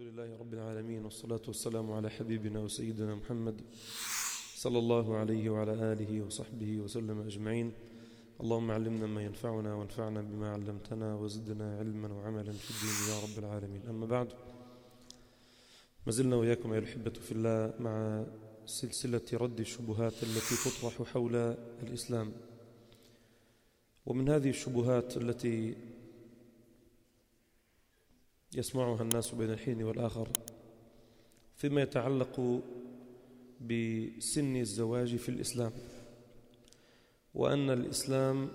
لله رب العالمين والصلاة والسلام على حبيبنا وسيدنا محمد صلى الله عليه وعلى آله وصحبه وسلم أجمعين. اللهم علمنا ما ينفعنا وانفعنا بما علمتنا وزدنا علما وعملا في الدين يا رب العالمين. أما بعد ما زلنا وإياكم أيها الأحبة في الله مع سلسلة رد الشبهات التي تطرح حول الإسلام. ومن هذه الشبهات التي يسمعها الناس بين الحين والآخر فيما يتعلق بسن الزواج في الإسلام وأن الإسلام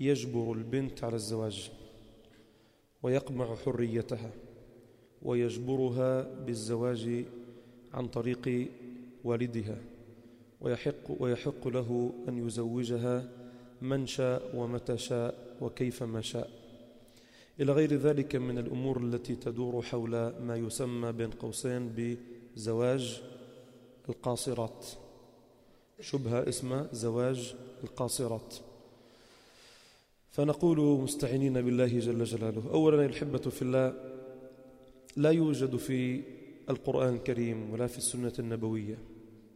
يجبر البنت على الزواج ويقمع حريتها ويجبرها بالزواج عن طريق والدها ويحق, ويحق له أن يزوجها من شاء ومتى شاء وكيفما شاء. إلى غير ذلك من الأمور التي تدور حول ما يسمى بين قوسين بزواج القاصرات. شبهة اسمها زواج القاصرات. فنقول مستعينين بالله جل جلاله. أولا الحبة في الله لا يوجد في القرآن الكريم ولا في السنة النبوية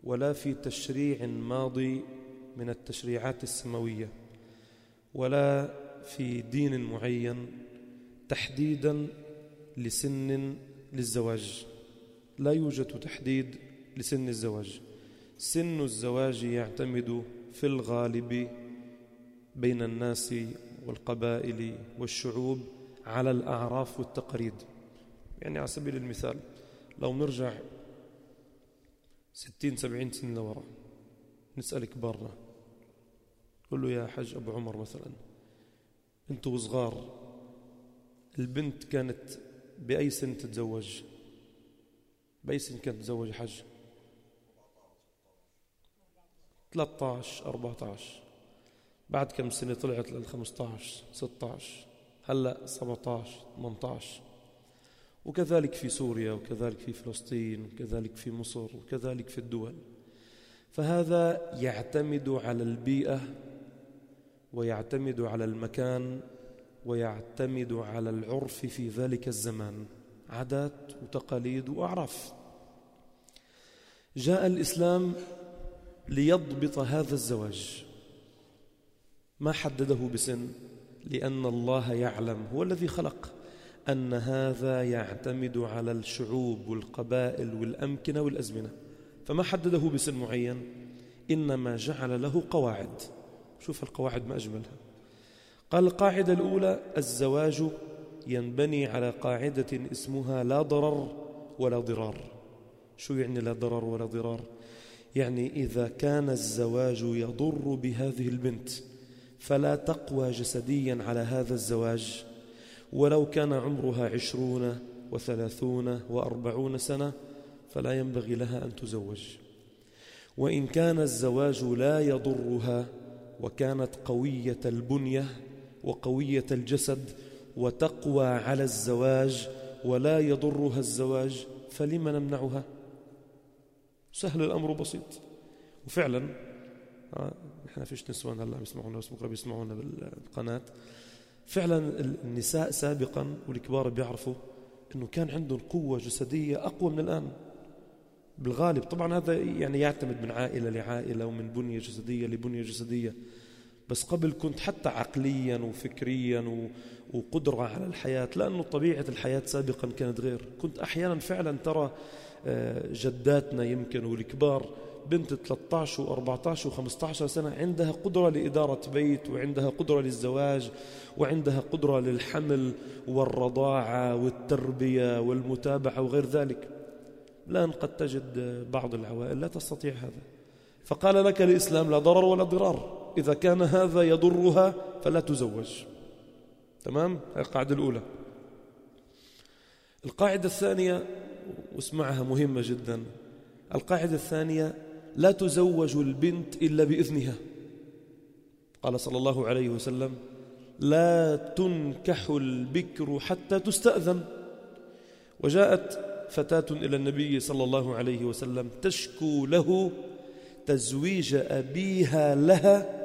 ولا في تشريع ماضي من التشريعات السماوية ولا في دين معين تحديدا لسن للزواج. لا يوجد تحديد لسن الزواج. سن الزواج يعتمد في الغالب بين الناس والقبائل والشعوب على الأعراف والتقاليد يعني على سبيل المثال لو نرجع ستين سبعين سنة لورا نسأل كبارنا قل له يا حج أبو عمر مثلا أنتوا صغار البنت كانت بأي سن تتزوج؟ بأي سن كانت تتزوج حج 13 14 بعد كم سنة طلعت لل 15 16 هلأ 17 18 وكذلك في سوريا وكذلك في فلسطين وكذلك في مصر وكذلك في الدول. فهذا يعتمد على البيئة ويعتمد على المكان ويعتمد على العرف في ذلك الزمان عادات وتقاليد وأعراف. جاء الإسلام ليضبط هذا الزواج. ما حدده بسن؟ لأن الله يعلم هو الذي خلق. أن هذا يعتمد على الشعوب والقبائل والأمكنة والأزمنة. فما حدده بسن معين؟ إنما جعل له قواعد. شوف القواعد ما أجملها. قال القاعدة الأولى الزواج ينبني على قاعدة اسمها لا ضرر ولا ضرار. شو يعني لا ضرر ولا ضرار؟ يعني إذا كان الزواج يضر بهذه البنت فلا تقوى جسديا على هذا الزواج. ولو كان عمرها عشرون وثلاثون وأربعون سنة فلا ينبغي لها أن تزوج. وإن كان الزواج لا يضرها وكانت قوية البنية وقوية الجسد وتقوى على الزواج ولا يضرها الزواج فلم نمنعها؟ سهل الأمر بسيط وفعلا آه، إحنا فيش نسوان هلأ بيسمعونا بس بكرة بيسمعونا بالقناة. فعلا النساء سابقا والكبار بيعرفوا إنه كان عندهم قوة جسدية أقوى من الآن. بالغالب طبعا هذا يعني يعتمد من عائلة لعائلة ومن بنية جسدية لبنية جسدية. بس قبل كنت حتى عقليا وفكريا وقدرة على الحياة لأنه طبيعة الحياة سابقا كانت غير. كنت أحيانا فعلا ترى آه، جداتنا يمكن والكبار بنت 13 و14 و15 سنة عندها قدرة لإدارة بيت وعندها قدرة للزواج وعندها قدرة للحمل والرضاعة والتربية والمتابعة وغير ذلك. الآن قد تجد بعض العوائل لا تستطيع هذا. فقال لك الإسلام لا ضرر ولا ضرار. إذا كان هذا يضرها فلا تزوج. تمام؟ هذه القاعدة الأولى. القاعدة الثانية واسمعها مهمة جدا. القاعدة الثانية لا تزوج البنت إلا بإذنها. قال صلى الله عليه وسلم لا تنكح البكر حتى تستأذن. وجاءت فتاة إلى النبي صلى الله عليه وسلم تشكو له تزويج أبيها لها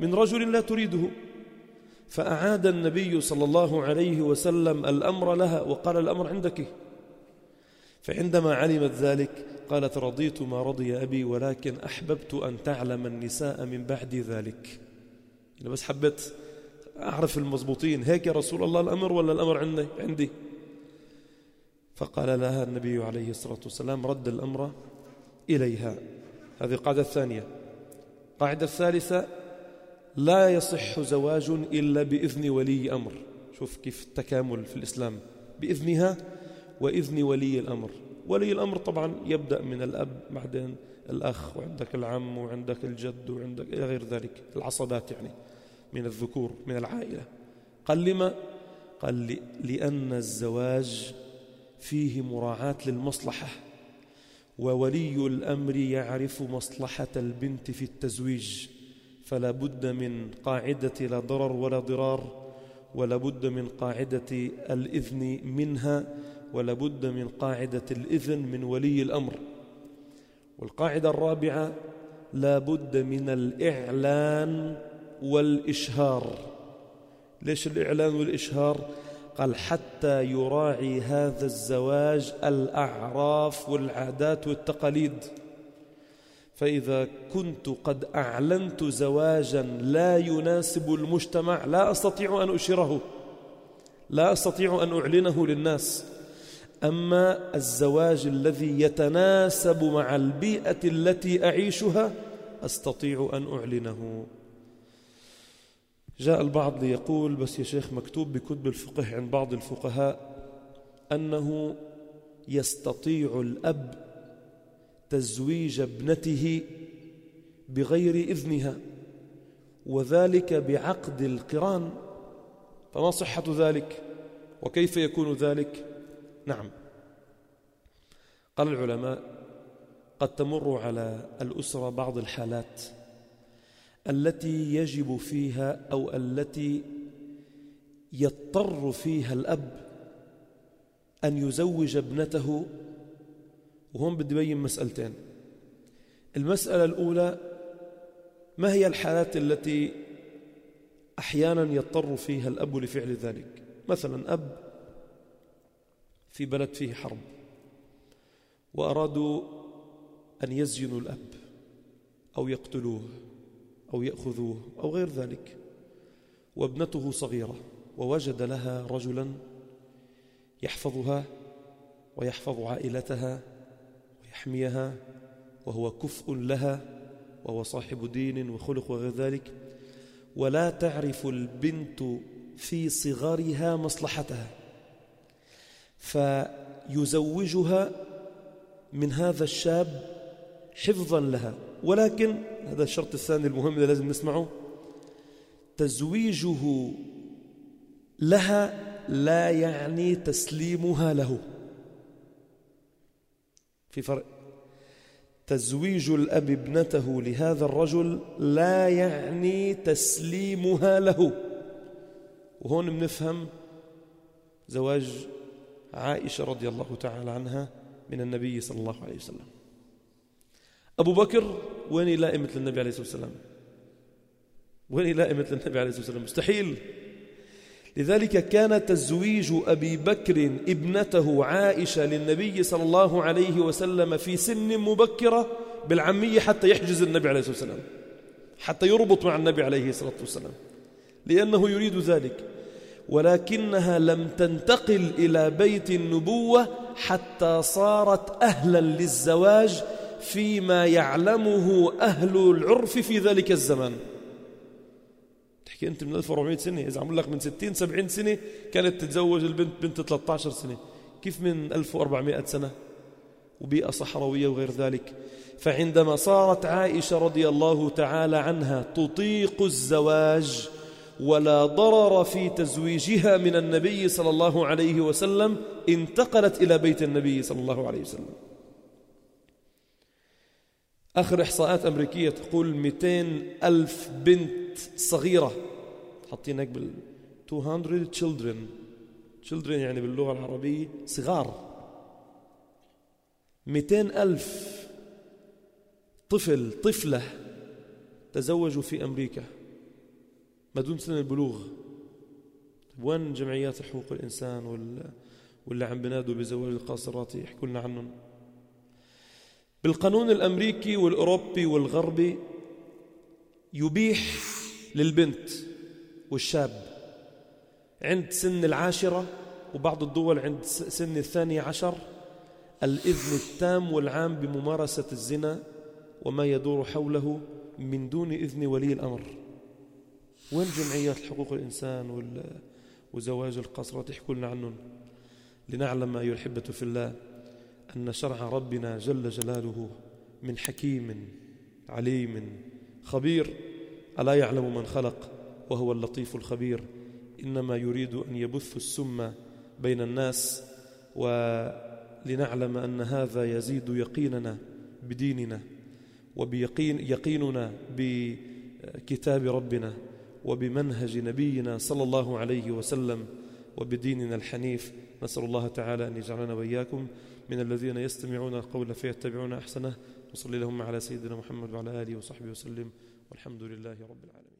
من رجل لا تريده. فأعاد النبي صلى الله عليه وسلم الأمر لها وقال الأمر عندك. فعندما علمت ذلك قالت رضيت ما رضي أبي ولكن أحببت أن تعلم النساء من بعد ذلك. يعني بس حبيت أعرف المضبوطين. هيك يا رسول الله الأمر ولا الأمر عندي؟ عندي. فقال لها النبي عليه الصلاة والسلام رد الأمر إليها. هذه القاعدة الثانية. القاعدة الثالثة لا يصح زواج إلا بإذن ولي أمر شوف كيف التكامل في الإسلام. بإذنها وإذن ولي الأمر. ولي الأمر طبعا يبدأ من الأب بعدين الأخ وعندك العم وعندك الجد وعندك إلى غير ذلك. العصبات يعني من الذكور من العائلة. قال لما؟ قال لأن الزواج فيه مراعاة للمصلحة. وولي الأمر يعرف مصلحة البنت في التزويج. فلا بد من قاعدة لا ضرر ولا ضرار ولا بد من قاعدة الإذن منها ولا بد من قاعدة الإذن من ولي الأمر. والقاعدة الرابعة لا بد من الإعلان والإشهار. ليش الإعلان والإشهار؟ قال حتى يراعي هذا الزواج الأعراف والعادات والتقاليد. فإذا كنت قد أعلنت زواجا لا يناسب المجتمع لا أستطيع أن أشره لا أستطيع أن أعلنه للناس. أما الزواج الذي يتناسب مع البيئة التي أعيشها أستطيع أن أعلنه. جاء البعض ليقول بس يا شيخ مكتوب بكتب الفقه عند بعض الفقهاء أنه يستطيع الأب تزويج ابنته بغير إذنها وذلك بعقد القران. فما صحة ذلك؟ وكيف يكون ذلك؟ نعم. قال العلماء قد تمر على الأسرة بعض الحالات التي يجب فيها أو التي يضطر فيها الأب أن يزوج ابنته وهون بدي بين مسألتين. المسألة الأولى ما هي الحالات التي أحيانا يضطر فيها الأب لفعل ذلك؟ مثلا أب في بلد فيه حرب وأرادوا أن يزجنوا الأب أو يقتلوه أو يأخذوه أو غير ذلك. وابنته صغيرة ووجد لها رجلا يحفظها ويحفظ عائلتها ويحميها وهو كفء لها وهو صاحب دين وخلق وغير ذلك. ولا تعرف البنت في صغرها مصلحتها. فيزوجها من هذا الشاب حفظا لها. ولكن هذا الشرط الثاني المهم اللي لازم نسمعه. تزويجه لها لا يعني تسليمها له. في فرق. تزويج الأب ابنته لهذا الرجل لا يعني تسليمها له. وهون بنفهم زواج عائشة رضي الله تعالى عنها من النبي صلى الله عليه وسلم. أبو بكر وين يلاقي مثل النبي عليه الصلاة والسلام؟ وين يلاقي مثل النبي عليه الصلاة والسلام؟ مستحيل. لذلك كان تزويج أبي بكر ابنته عائشة للنبي صلى الله عليه وسلم في سن مبكرة بالعمية حتى يحجز النبي عليه الصلاة والسلام. حتى يربط مع النبي عليه الصلاة والسلام. لأنه يريد ذلك. ولكنها لم تنتقل إلى بيت النبوة حتى صارت أهلا للزواج فيما يعلمه أهل العرف في ذلك الزمان. تحكي أنت من 1400 سنة إذا عمل لك من 60 70 سنة كانت تتزوج البنت بنت 13 سنة. كيف من 1400 سنة؟ وبيئة صحراوية وغير ذلك. فعندما صارت عائشة رضي الله تعالى عنها تطيق الزواج ولا ضرر في تزويجها من النبي صلى الله عليه وسلم انتقلت إلى بيت النبي صلى الله عليه وسلم. آخر إحصاءات أمريكية تقول 200 ألف بنت صغيرة. حاطين هيك بال 200 children. Children يعني باللغة العربية صغار. 200 ألف طفل طفلة تزوجوا في أمريكا. ما دون سن البلوغ. وين جمعيات حقوق الإنسان واللي عم بنادوا بزواج القاصرات يحكوا لنا عنهم. بالقانون الأمريكي والأوروبي والغربي يبيح للبنت. والشاب عند سن العاشرة وبعض الدول عند سن الثانية عشر الإذن التام والعام بممارسة الزنا وما يدور حوله من دون إذن ولي الأمر. وين جمعيات حقوق الإنسان وزواج القصرات يحكوا لنا عنهم. لنعلم أيها الحبة في الله أن شرع ربنا جل جلاله من حكيم عليم خبير ألا يعلم من خلق. وهو اللطيف الخبير. إنما يريد أن يبث السم بين الناس ولنعلم أن هذا يزيد يقيننا بديننا وبيقين يقيننا بكتاب ربنا وبمنهج نبينا صلى الله عليه وسلم وبديننا الحنيف. نسأل الله تعالى أن يجعلنا وإياكم من الذين يستمعون القول فيتبعون أحسنه. وصلي لهم على سيدنا محمد وعلى آله وصحبه وسلم. والحمد لله رب العالمين.